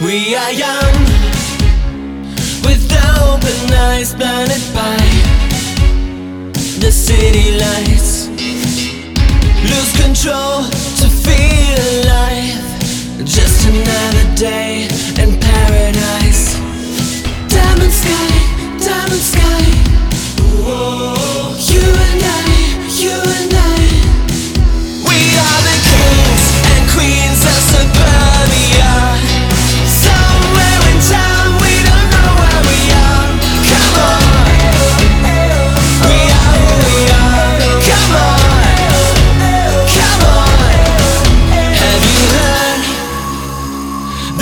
We are young With open eyes blinded by The city lights. Lose control to feel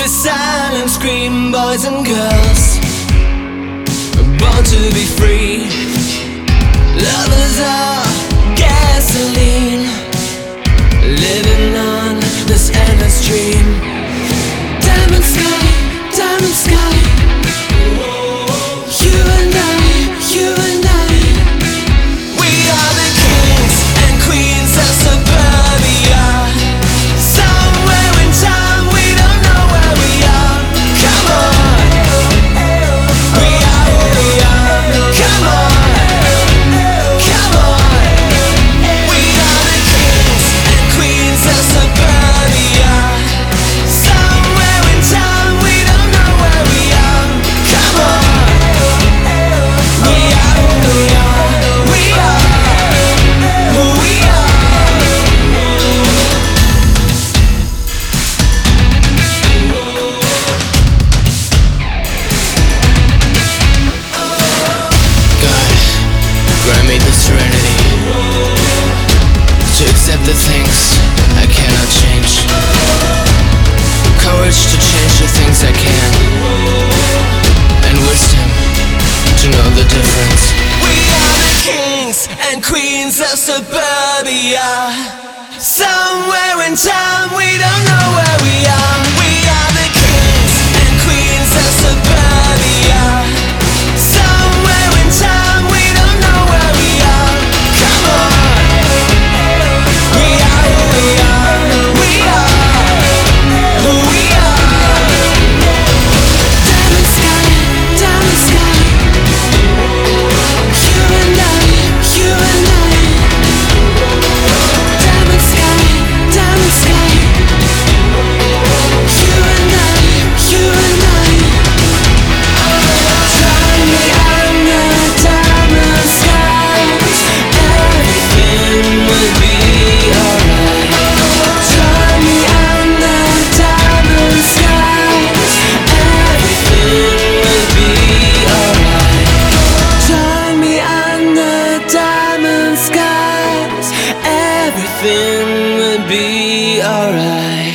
the silent scream, boys and girls, born to be free. and queens of suburbia. Somewhere in time we don't know. everything would be alright.